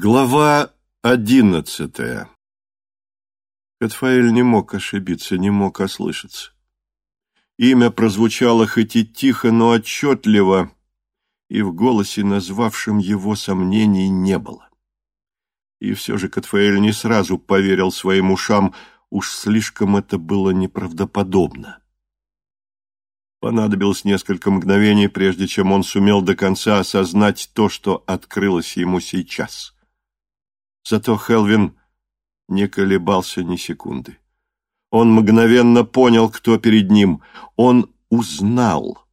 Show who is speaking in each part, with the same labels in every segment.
Speaker 1: Глава одиннадцатая Катфаэль не мог ошибиться, не мог ослышаться. Имя прозвучало хоть и тихо, но отчетливо, и в голосе, назвавшем его сомнений, не было. И все же Катфаэль не сразу поверил своим ушам, уж слишком это было неправдоподобно. Понадобилось несколько мгновений, прежде чем он сумел до конца осознать то, что открылось ему сейчас. Зато Хелвин не колебался ни секунды. Он мгновенно понял, кто перед ним. Он узнал.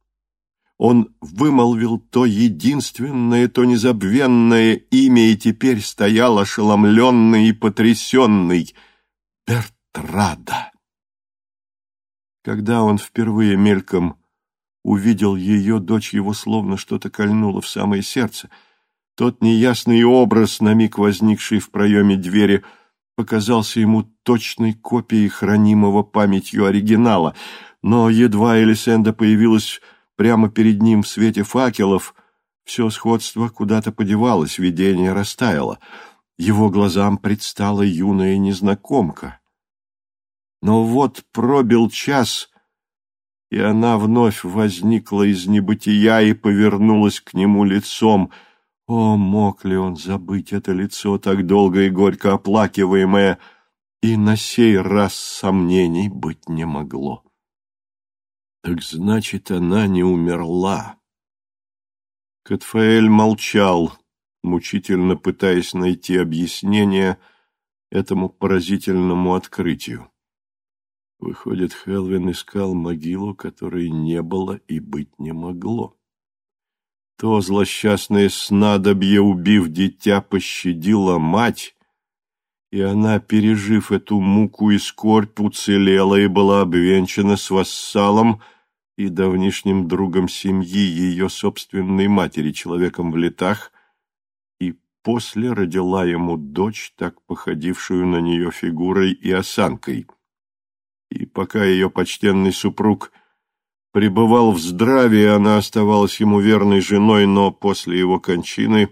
Speaker 1: Он вымолвил то единственное, то незабвенное имя и теперь стоял ошеломленный и потрясенный Бертрада. Когда он впервые мельком увидел ее, дочь его словно что-то кольнуло в самое сердце — тот неясный образ, на миг возникший в проеме двери, показался ему точной копией хранимого памятью оригинала, но едва Элисенда появилась прямо перед ним в свете факелов, все сходство куда-то подевалось, видение растаяло. Его глазам предстала юная незнакомка. Но вот пробил час, и она вновь возникла из небытия и повернулась к нему лицом — о, мог ли он забыть это лицо, так долго и горько оплакиваемое, и на сей раз сомнений быть не могло. Так значит, она не умерла. Катфаэль молчал, мучительно пытаясь найти объяснение этому поразительному открытию. Выходит, Хелвин искал могилу, которой не было и быть не могло. То злосчастное снадобье, убив дитя, пощадила мать, и она, пережив эту муку и скорбь, уцелела и была обвенчана с вассалом и давнишним другом семьи ее собственной матери, человеком в летах, и после родила ему дочь, так походившую на нее фигурой и осанкой. И пока ее почтенный супруг – пребывал в здравии, она оставалась ему верной женой, но после его кончины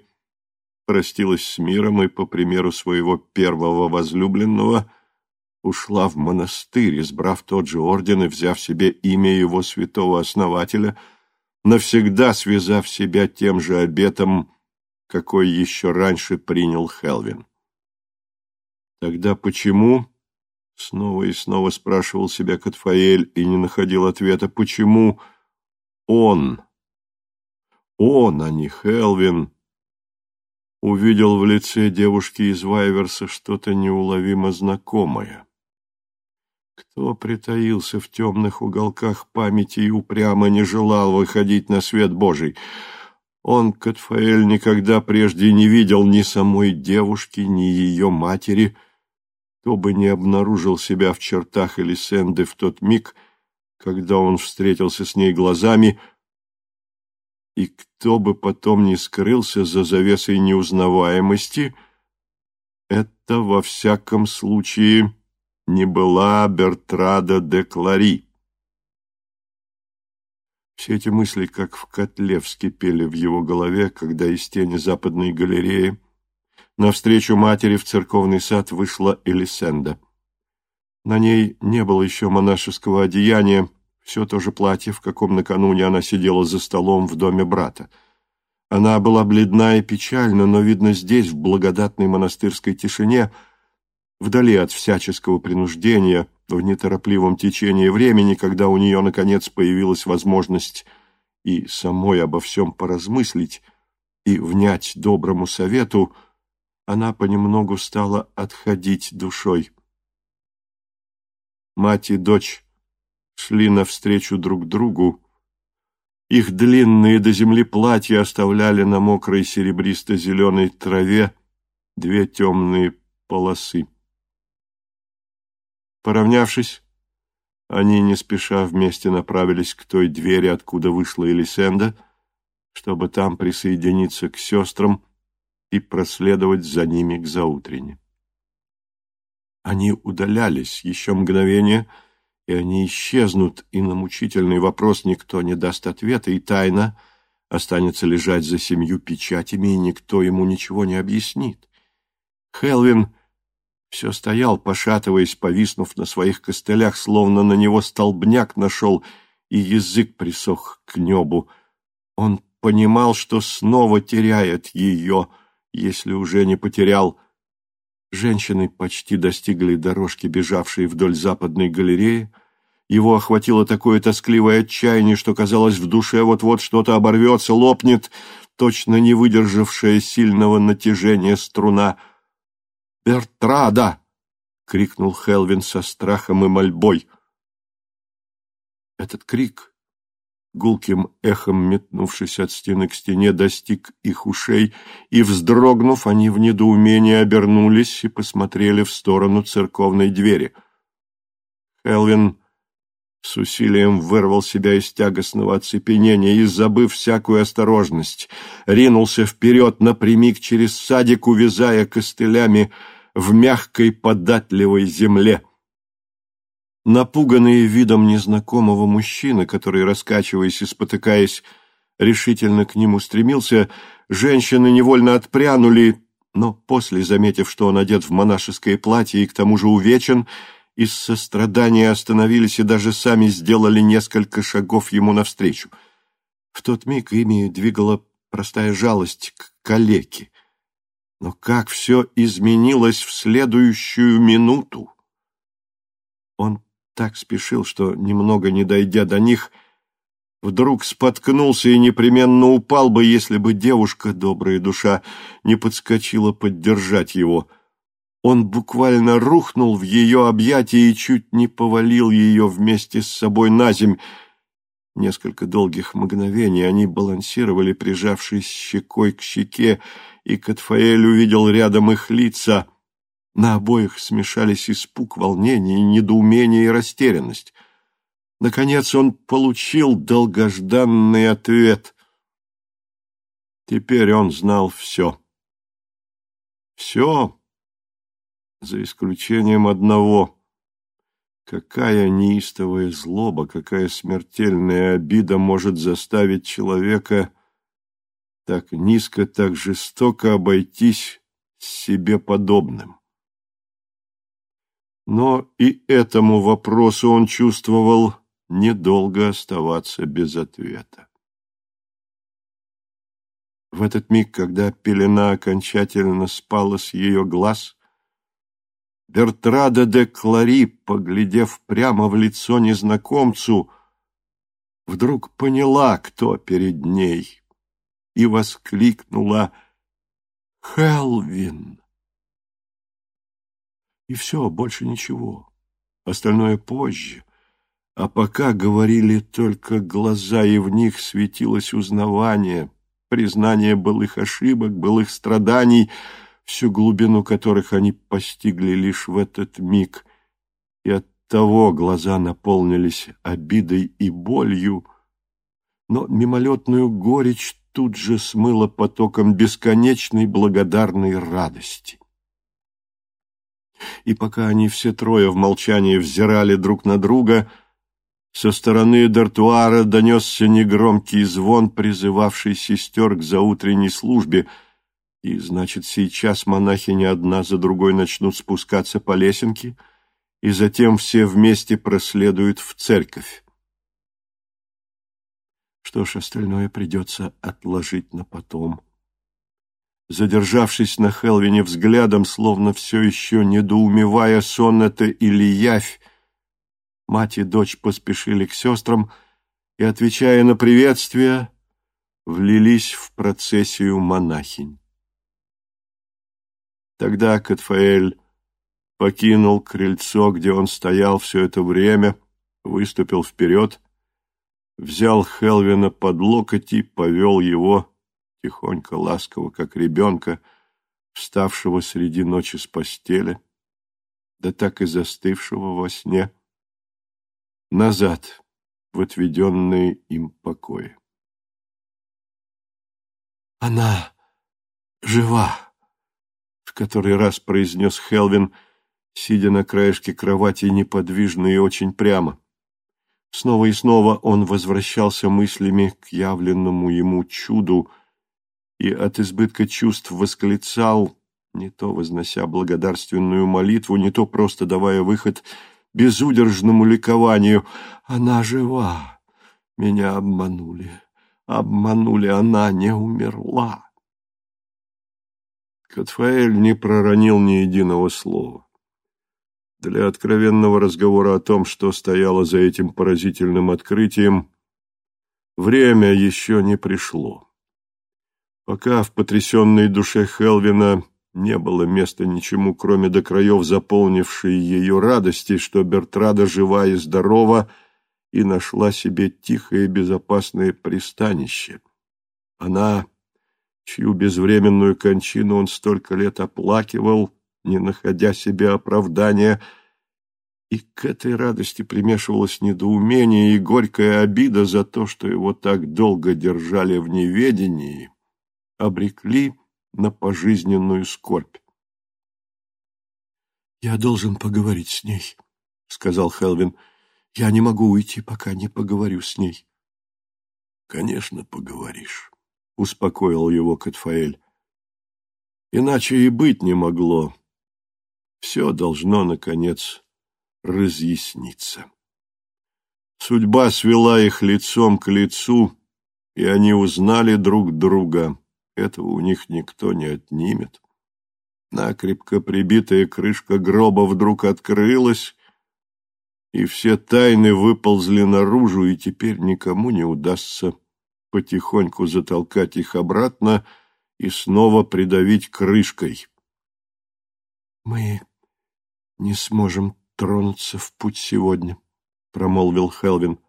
Speaker 1: простилась с миром и, по примеру своего первого возлюбленного, ушла в монастырь, избрав тот же орден и взяв себе имя его святого основателя, навсегда связав себя тем же обетом, какой еще раньше принял Хелвин. Тогда почему Снова и снова спрашивал себя Катфаэль и не находил ответа. Почему он, он, а не Хелвин, увидел в лице девушки из Вайверса что-то неуловимо знакомое? Кто притаился в темных уголках памяти и упрямо не желал выходить на свет Божий? Он, Катфаэль, никогда прежде не видел ни самой девушки, ни ее матери — кто бы не обнаружил себя в чертах Элисенды в тот миг, когда он встретился с ней глазами, и кто бы потом не скрылся за завесой неузнаваемости, это во всяком случае не была Бертрада де Клари. Все эти мысли, как в котле, вскипели в его голове, когда из тени западной галереи Навстречу матери в церковный сад вышла Элисенда. На ней не было еще монашеского одеяния, все то же платье, в каком накануне она сидела за столом в доме брата. Она была бледна и печальна, но, видно, здесь, в благодатной монастырской тишине, вдали от всяческого принуждения, в неторопливом течении времени, когда у нее, наконец, появилась возможность и самой обо всем поразмыслить, и внять доброму совету, она понемногу стала отходить душой. Мать и дочь шли навстречу друг другу. Их длинные до земли платья оставляли на мокрой серебристо-зеленой траве две темные полосы. Поравнявшись, они не спеша вместе направились к той двери, откуда вышла Элисенда, чтобы там присоединиться к сестрам, и проследовать за ними к заутрене. Они удалялись еще мгновение, и они исчезнут, и на мучительный вопрос никто не даст ответа, и тайна останется лежать за семью печатями, и никто ему ничего не объяснит. Хелвин все стоял, пошатываясь, повиснув на своих костылях, словно на него столбняк нашел, и язык присох к небу. Он понимал, что снова теряет ее, если уже не потерял. Женщины почти достигли дорожки, бежавшей вдоль западной галереи. Его охватило такое тоскливое отчаяние, что казалось, в душе вот-вот что-то оборвется, лопнет, точно не выдержавшая сильного натяжения струна. «Бертрада!» — крикнул Хелвин со страхом и мольбой. Этот крик, гулким эхом метнувшись от стены к стене, достиг их ушей, и, вздрогнув, они в недоумении обернулись и посмотрели в сторону церковной двери. Хелвин с усилием вырвал себя из тягостного оцепенения и, забыв всякую осторожность, ринулся вперед напрямик через садик, увязая костылями в мягкой податливой земле. Напуганные видом незнакомого мужчины, который, раскачиваясь и спотыкаясь, решительно к нему стремился, женщины невольно отпрянули, но после, заметив, что он одет в монашеское платье и к тому же увечен, из сострадания остановились и даже сами сделали несколько шагов ему навстречу. В тот миг ими двигала простая жалость к калеке. Но как все изменилось в следующую минуту! Он так спешил, что, немного не дойдя до них, вдруг споткнулся и непременно упал бы, если бы девушка, добрая душа, не подскочила поддержать его — он буквально рухнул в ее объятия и чуть не повалил ее вместе с собой на земь. Несколько долгих мгновений они балансировали, прижавшись щекой к щеке, и Катфаэль увидел рядом их лица. На обоих смешались испуг, волнение, недоумение и растерянность. Наконец он получил долгожданный ответ. Теперь он знал все. Все, за исключением одного. Какая неистовая злоба, какая смертельная обида может заставить человека так низко, так жестоко обойтись с себе подобным? Но и этому вопросу он чувствовал недолго оставаться без ответа. В этот миг, когда пелена окончательно спала с ее глаз, Бертрада де Клари, поглядев прямо в лицо незнакомцу, вдруг поняла, кто перед ней, и воскликнула «Хелвин!». И все, больше ничего. Остальное позже. А пока говорили только глаза, и в них светилось узнавание, признание былых ошибок, былых страданий — всю глубину которых они постигли лишь в этот миг, и оттого глаза наполнились обидой и болью, но мимолетную горечь тут же смыло потоком бесконечной благодарной радости. И пока они все трое в молчании взирали друг на друга, со стороны дартуара донесся негромкий звон, призывавший сестер к заутренней службе — и, значит, сейчас монахини одна за другой начнут спускаться по лесенке, и затем все вместе проследуют в церковь. Что ж, остальное придется отложить на потом. Задержавшись на Хелвине взглядом, словно все еще недоумевая, сон это или явь, мать и дочь поспешили к сестрам и, отвечая на приветствие, влились в процессию монахинь. Тогда Катфаэль покинул крыльцо, где он стоял все это время, выступил вперед, взял Хелвина под локоть и повел его, тихонько, ласково, как ребенка, вставшего среди ночи с постели, да так и застывшего во сне, назад в отведенные им покои. «Она жива!» который раз произнес Хелвин, сидя на краешке кровати неподвижно и очень прямо. Снова и снова он возвращался мыслями к явленному ему чуду и от избытка чувств восклицал, не то вознося благодарственную молитву, не то просто давая выход безудержному ликованию. «Она жива! Меня обманули! Обманули! Она не умерла!» Катфаэль не проронил ни единого слова. Для откровенного разговора о том, что стояло за этим поразительным открытием, время еще не пришло. Пока в потрясенной душе Хелвина не было места ничему, кроме до краев заполнившей ее радости, что Бертрада жива и здорова и нашла себе тихое и безопасное пристанище. Она, чью безвременную кончину он столько лет оплакивал, не находя себе оправдания, и к этой радости примешивалось недоумение и горькая обида за то, что его так долго держали в неведении, обрекли на пожизненную скорбь. «Я должен поговорить с ней», — сказал Хелвин. «Я не могу уйти, пока не поговорю с ней». «Конечно, поговоришь», — успокоил его Катфаэль. «Иначе и быть не могло. Все должно, наконец, разъясниться». Судьба свела их лицом к лицу, и они узнали друг друга. Этого у них никто не отнимет. Накрепко прибитая крышка гроба вдруг открылась, и все тайны выползли наружу, и теперь никому не удастся потихоньку затолкать их обратно и снова придавить крышкой. «Мы не сможем тронуться в путь сегодня», — промолвил Хелвин.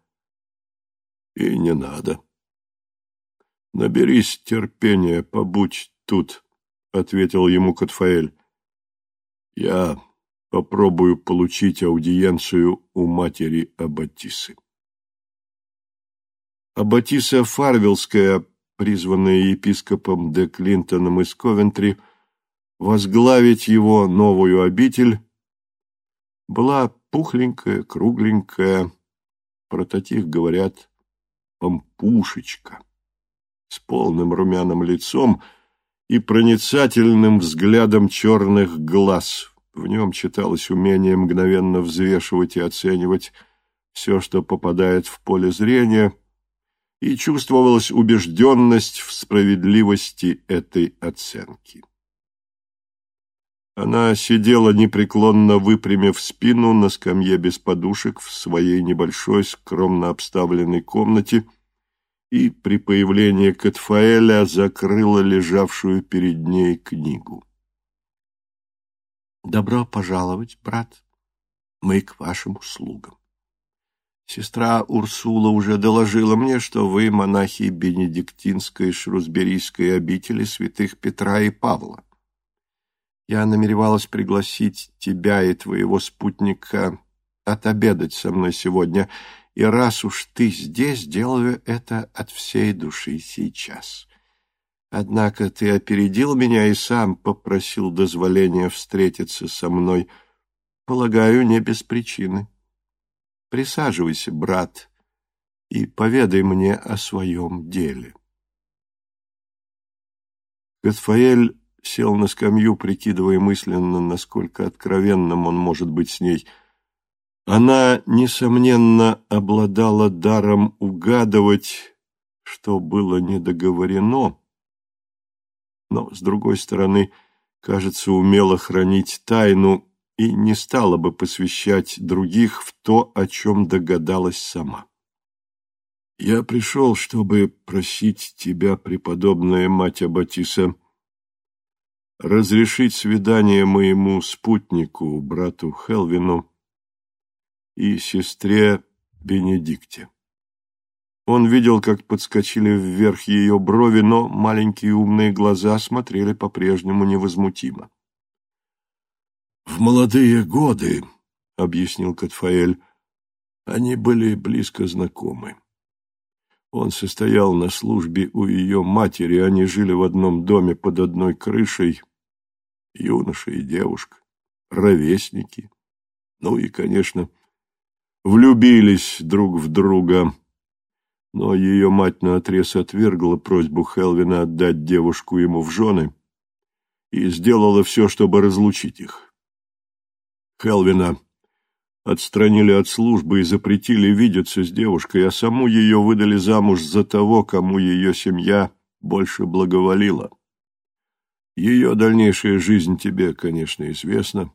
Speaker 1: «И не надо», «Наберись терпения, побудь тут», — ответил ему Катфаэль. «Я попробую получить аудиенцию у матери Аббатисы». Аббатиса Фарвелская, призванная епископом де Клинтоном из Ковентри, возглавить его новую обитель, была пухленькая, кругленькая, про таких говорят, помпушечка с полным румяным лицом и проницательным взглядом черных глаз. В нем читалось умение мгновенно взвешивать и оценивать все, что попадает в поле зрения, и чувствовалась убежденность в справедливости этой оценки. Она сидела непреклонно выпрямив спину на скамье без подушек в своей небольшой скромно обставленной комнате и при появлении Катфаэля закрыла лежавшую перед ней книгу. «Добро пожаловать, брат. Мы к вашим услугам. Сестра Урсула уже доложила мне, что вы монахи Бенедиктинской Шрусберийской обители святых Петра и Павла. Я намеревалась пригласить тебя и твоего спутника отобедать со мной сегодня, и раз уж ты здесь, делаю это от всей души сейчас. Однако ты опередил меня и сам попросил дозволения встретиться со мной, полагаю, не без причины. Присаживайся, брат, и поведай мне о своем деле. Готфаэль сел на скамью, прикидывая мысленно, насколько откровенным он может быть с ней – она, несомненно, обладала даром угадывать, что было недоговорено, но, с другой стороны, кажется, умела хранить тайну и не стала бы посвящать других в то, о чем догадалась сама. «Я пришел, чтобы просить тебя, преподобная мать Аббатиса, разрешить свидание моему спутнику, брату Хелвину, и сестре Бенедикте. Он видел, как подскочили вверх ее брови, но маленькие умные глаза смотрели по-прежнему невозмутимо. «В молодые годы, — объяснил Катфаэль, — они были близко знакомы. Он состоял на службе у ее матери, они жили в одном доме под одной крышей, юноша и девушка, ровесники, ну и, конечно, — влюбились друг в друга. Но ее мать наотрез отвергла просьбу Хелвина отдать девушку ему в жены и сделала все, чтобы разлучить их. Хелвина отстранили от службы и запретили видеться с девушкой, а саму ее выдали замуж за того, кому ее семья больше благоволила. Ее дальнейшая жизнь тебе, конечно, известна.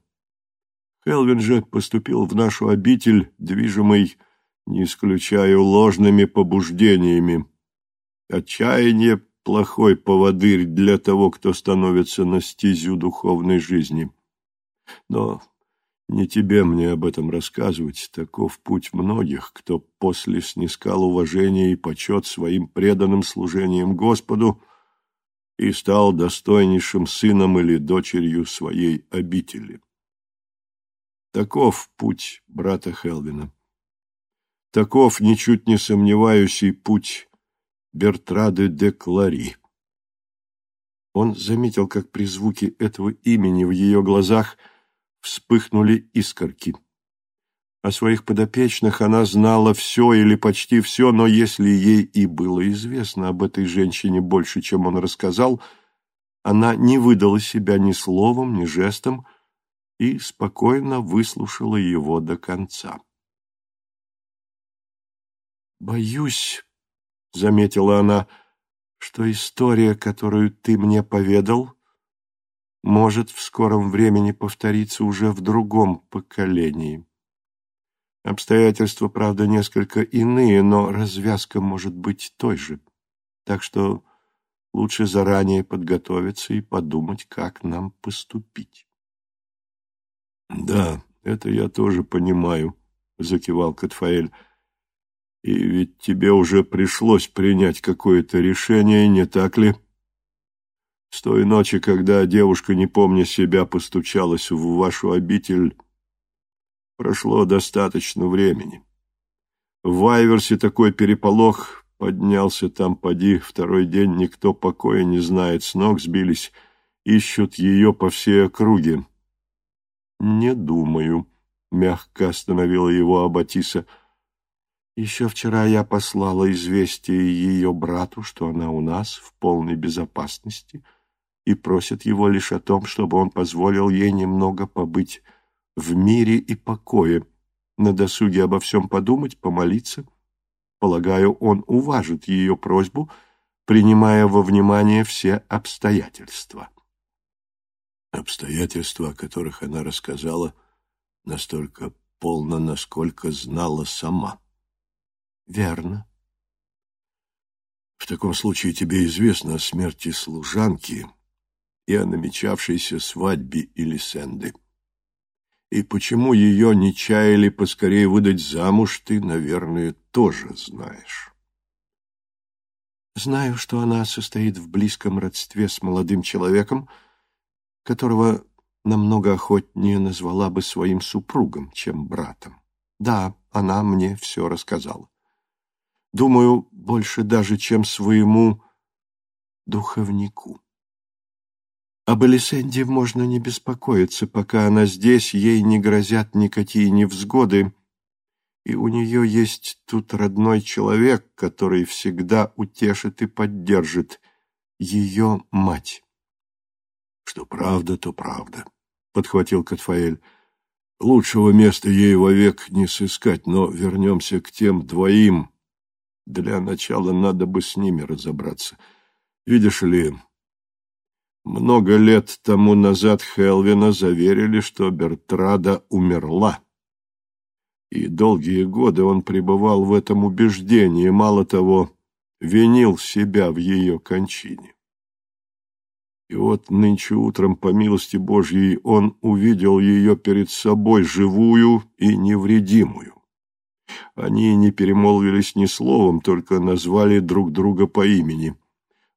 Speaker 1: Хелвин же поступил в нашу обитель, движимый, не исключаю, ложными побуждениями. Отчаяние — плохой поводырь для того, кто становится на стезю духовной жизни. Но не тебе мне об этом рассказывать, таков путь многих, кто после снискал уважение и почет своим преданным служением Господу и стал достойнейшим сыном или дочерью своей обители. Таков путь брата Хелвина. Таков, ничуть не сомневаюсь, и путь Бертрады де Клари. Он заметил, как при звуке этого имени в ее глазах вспыхнули искорки. О своих подопечных она знала все или почти все, но если ей и было известно об этой женщине больше, чем он рассказал, она не выдала себя ни словом, ни жестом, и спокойно выслушала его до конца. «Боюсь», — заметила она, — «что история, которую ты мне поведал, может в скором времени повториться уже в другом поколении. Обстоятельства, правда, несколько иные, но развязка может быть той же. Так что лучше заранее подготовиться и подумать, как нам поступить». «Да, это я тоже понимаю», — закивал Катфаэль. «И ведь тебе уже пришлось принять какое-то решение, не так ли?» С той ночи, когда девушка, не помня себя, постучалась в вашу обитель, прошло достаточно времени. В Вайверсе такой переполох поднялся там, поди, второй день никто покоя не знает, с ног сбились, ищут ее по всей округе. «Не думаю», — мягко остановила его Аббатиса. «Еще вчера я послала известие ее брату, что она у нас в полной безопасности, и просит его лишь о том, чтобы он позволил ей немного побыть в мире и покое, на досуге обо всем подумать, помолиться. Полагаю, он уважит ее просьбу, принимая во внимание все обстоятельства». Обстоятельства, о которых она рассказала, настолько полно, насколько знала сама.
Speaker 2: Верно.
Speaker 1: В таком случае тебе известно о смерти служанки и о намечавшейся свадьбе Элисенды. И почему ее не чаяли поскорее выдать замуж, ты, наверное, тоже знаешь.
Speaker 2: Знаю, что она состоит в близком родстве с молодым человеком, которого намного охотнее назвала бы своим супругом, чем братом. Да, она мне все рассказала. Думаю, больше даже, чем своему духовнику. Об Элисенде можно не беспокоиться, пока она здесь, ей не грозят никакие невзгоды, и у нее есть тут родной человек, который всегда утешит и поддержит ее мать.
Speaker 1: Что правда, то правда, — подхватил Катфаэль. Лучшего места ей вовек не сыскать, но вернемся к тем двоим. Для начала надо бы с ними разобраться. Видишь ли, много лет тому назад Хелвина заверили, что Бертрада умерла. И долгие годы он пребывал в этом убеждении, мало того, винил себя в ее кончине. И вот нынче утром, по милости Божьей, он увидел ее перед собой живую и невредимую. Они не перемолвились ни словом, только назвали друг друга по имени.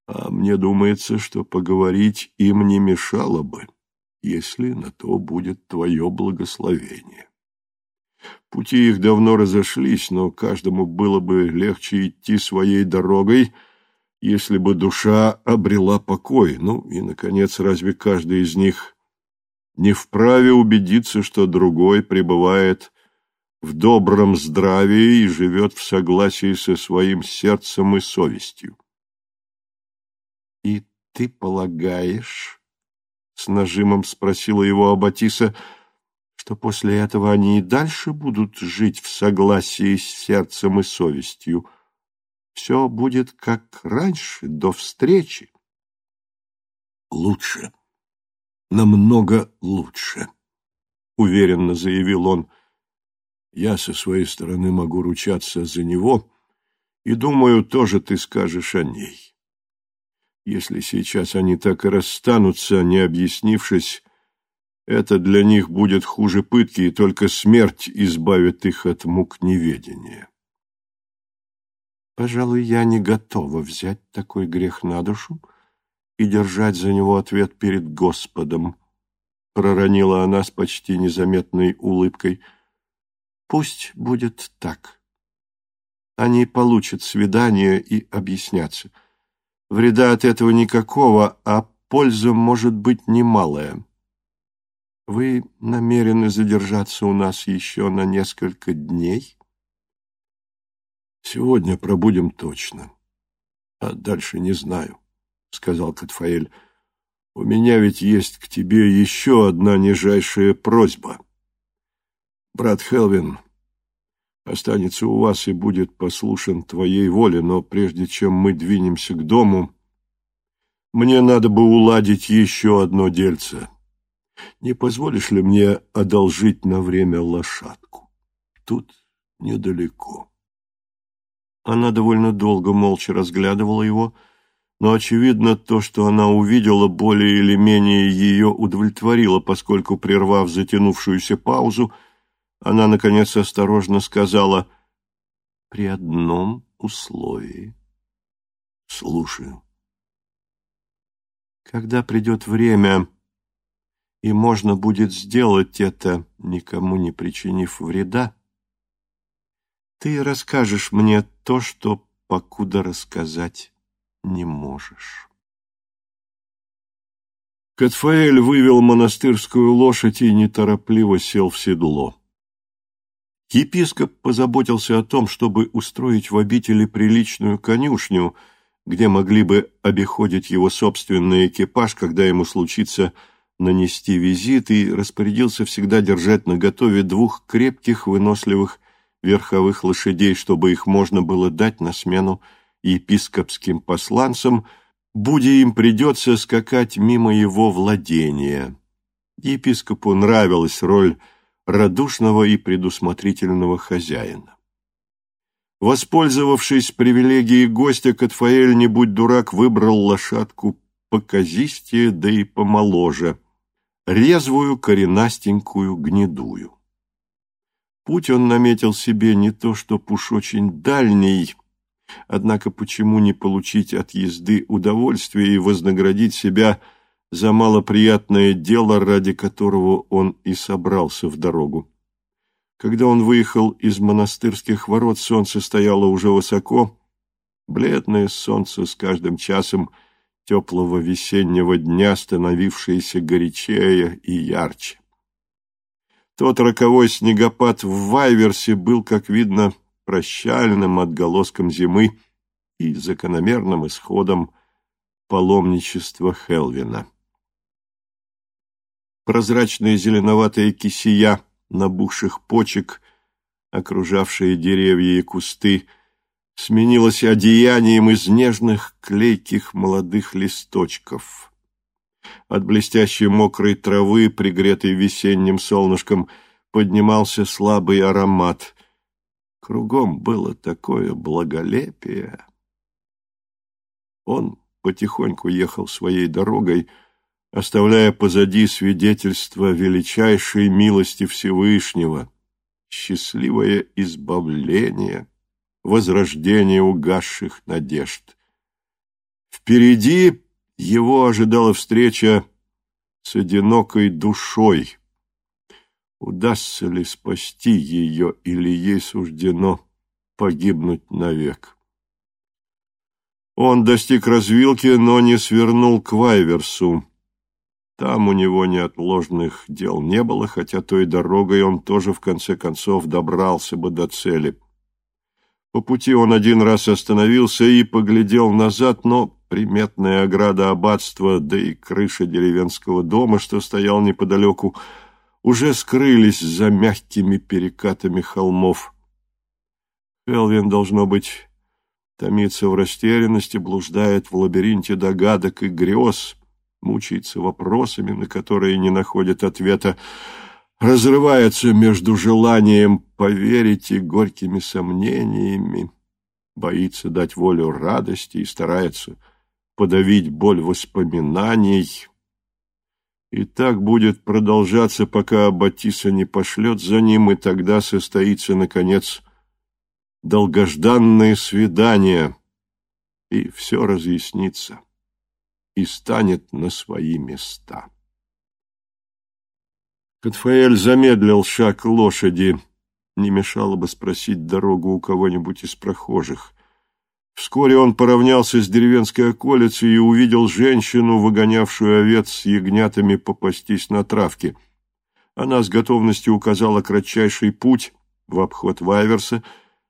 Speaker 1: А мне думается, что поговорить им не мешало бы, если на то будет твое благословение. Пути их давно разошлись, но каждому было бы легче идти своей дорогой — если бы душа обрела покой. Ну и, наконец, разве каждый из них не вправе убедиться, что другой пребывает в добром здравии и живет в согласии со своим сердцем и совестью?
Speaker 2: И ты полагаешь, — с нажимом спросила его Аббатиса, — что после этого они и дальше будут жить в согласии с сердцем и совестью. Все будет как раньше, до встречи.
Speaker 1: Лучше, намного лучше, — уверенно заявил он. Я со своей стороны могу ручаться за него, и, думаю, тоже ты скажешь о ней. Если сейчас они так и расстанутся, не объяснившись, это для них будет хуже пытки, и только смерть избавит их от мук неведения.
Speaker 2: Пожалуй, я не готова взять такой грех на душу и держать за него ответ перед Господом, проронила она с почти незаметной улыбкой. Пусть будет так. Они получат свидание и объяснятся. Вреда от этого никакого, а польза может быть немалая. Вы намерены задержаться у нас еще на несколько дней?
Speaker 1: Сегодня пробудем точно, а дальше не знаю, — сказал Катфаэль. У меня ведь есть к тебе еще одна нижайшая просьба. Брат Хелвин останется у вас и будет послушен твоей воле, но прежде чем мы двинемся к дому, мне надо бы уладить еще одно дельце. Не позволишь ли мне одолжить на время лошадку? Тут недалеко.
Speaker 2: Она довольно долго молча разглядывала его, но, очевидно, то, что она увидела, более или менее ее удовлетворило, поскольку, прервав затянувшуюся паузу, она, наконец, осторожно сказала «При одном условии».
Speaker 1: «Слушаю».
Speaker 2: «Когда придет время, и можно будет сделать это, никому не причинив вреда, ты расскажешь мне то, что покуда рассказать не можешь».
Speaker 1: Катфаэль вывел монастырскую лошадь и неторопливо сел в седло. Епископ позаботился о том, чтобы устроить в обители приличную конюшню, где могли бы обиходить его собственный экипаж, когда ему случится нанести визит, и распорядился всегда держать наготове двух крепких, выносливых верховых лошадей, чтобы их можно было дать на смену епископским посланцам, будь им придется скакать мимо его владения. Епископу нравилась роль радушного и предусмотрительного хозяина. Воспользовавшись привилегией гостя, Катфаэль, не будь дурак, выбрал лошадку показистее, да и помоложе, резвую, коренастенькую, гнедую. Путь он наметил себе не то что уж очень дальний, однако почему не получить от езды удовольствие и вознаградить себя – за малоприятное дело, ради которого он и собрался в дорогу. Когда он выехал из монастырских ворот, солнце стояло уже высоко, бледное солнце с каждым часом теплого весеннего дня, становившееся горячее и ярче. Тот роковой снегопад в Вайверсе был, как видно, прощальным отголоском зимы и закономерным исходом паломничества Хелвина. Прозрачная зеленоватая кисия набухших почек, окружавшие деревья и кусты, сменилась одеянием из нежных клейких молодых листочков. От блестящей мокрой травы, пригретой весенним солнышком, поднимался слабый аромат. Кругом было такое благолепие. Он потихоньку ехал своей дорогой, оставляя позади свидетельство величайшей милости Всевышнего, счастливое избавление, возрождение угасших надежд. Впереди его ожидала встреча с одинокой душой. Удастся ли спасти ее или ей суждено погибнуть навек? Он достиг развилки, но не свернул к Вайверсу. Там у него неотложных дел не было, хотя той дорогой он тоже в конце концов добрался бы до цели. По пути он один раз остановился и поглядел назад, но приметная ограда аббатства, да и крыша деревенского дома, что стоял неподалеку, уже скрылись за мягкими перекатами холмов. Хелвин, должно быть, томится в растерянности, блуждает в лабиринте догадок и грез, мучается вопросами, на которые не находит ответа, разрывается между желанием поверить и горькими сомнениями, боится дать волю радости и старается подавить боль воспоминаний, и так будет продолжаться, пока Батиса не пошлет за ним, и тогда состоится, наконец, долгожданное свидание, и все разъяснится, и станет на свои места. Катфаэль замедлил шаг лошади. Не мешало бы спросить дорогу у кого-нибудь из прохожих. Вскоре он поравнялся с деревенской околицей и увидел женщину, выгонявшую овец с ягнятами попастись на травке. Она с готовностью указала кратчайший путь в обход Вайверса,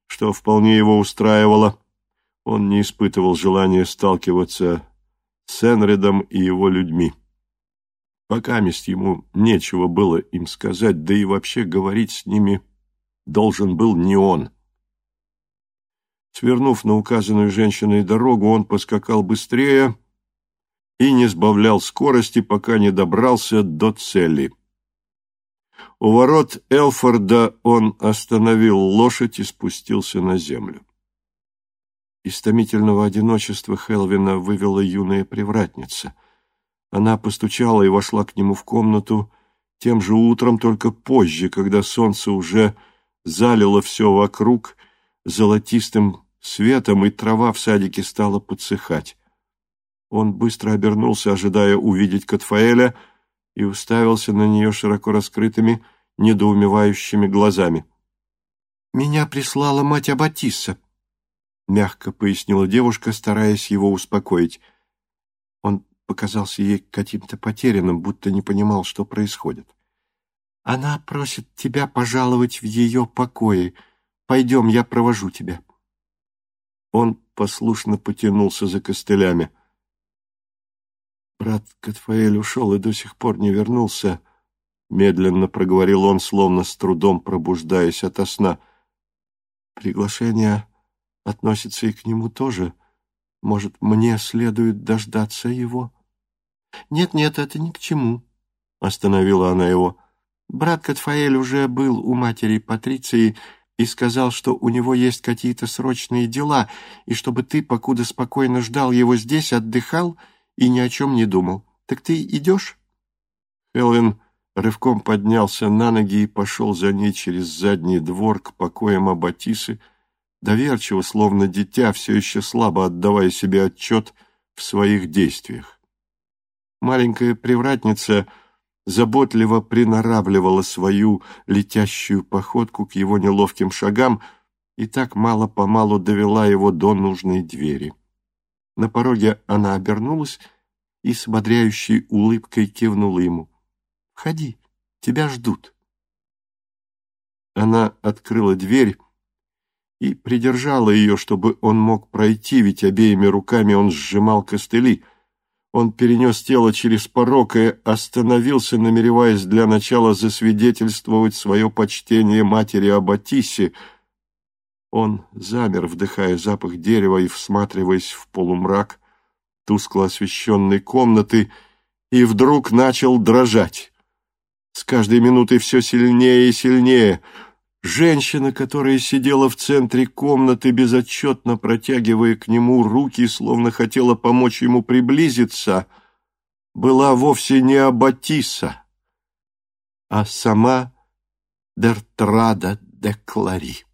Speaker 1: что вполне его устраивало. Он не испытывал желания сталкиваться с Энредом и его людьми. Пока мест ему нечего было им сказать, да и вообще говорить с ними должен был не он. Свернув на указанную женщиной дорогу, он поскакал быстрее и не сбавлял скорости, пока не добрался до цели. У ворот Элфорда он остановил лошадь и спустился на землю. Из томительного одиночества Хелвина вывела юная привратница. Она постучала и вошла к нему в комнату тем же утром, только позже, когда солнце уже залило все вокруг золотистым светом, и трава в садике стала подсыхать. Он быстро обернулся, ожидая увидеть Катфаэля, и уставился на нее широко раскрытыми, недоумевающими глазами. «Меня прислала мать Аббатисса», — мягко пояснила девушка, стараясь его успокоить. Он показался ей каким-то потерянным, будто не понимал, что происходит. «Она просит тебя пожаловать в ее покои. Пойдем, я провожу тебя». Он послушно потянулся за костылями. «Брат Катфаэль ушел и до сих пор не вернулся», — медленно проговорил он, словно с трудом пробуждаясь ото сна. «Приглашение относится и к нему тоже. Может, мне следует дождаться его?» «Нет-нет, это ни к чему», — остановила она его. «Брат Катфаэль уже был у матери Патриции и сказал, что у него есть какие-то срочные дела, и чтобы ты, покуда спокойно ждал его здесь, отдыхал и ни о чем не думал. Так ты идешь?» Хелвин рывком поднялся на ноги и пошел за ней через задний двор к покоям Аббатисы, доверчиво, словно дитя, все еще слабо отдавая себе отчет в своих действиях. Маленькая привратница — заботливо приноравливала свою летящую походку к его неловким шагам и так мало-помалу довела его до нужной двери. На пороге она обернулась и с ободряющей улыбкой кивнула ему. «Входи, тебя ждут». Она открыла дверь и придержала ее, чтобы он мог пройти, ведь обеими руками он сжимал костыли — он перенес тело через порог и остановился, намереваясь для начала засвидетельствовать свое почтение матери Аббатисе. Он замер, вдыхая запах дерева и всматриваясь в полумрак тускло освещенной комнаты, и вдруг начал дрожать. С каждой минутой все сильнее и сильнее — Женщина, которая сидела в центре комнаты, безотчетно протягивая к нему руки, словно хотела помочь ему приблизиться, была вовсе не Аббатиса, а сама Бертрада де Клари.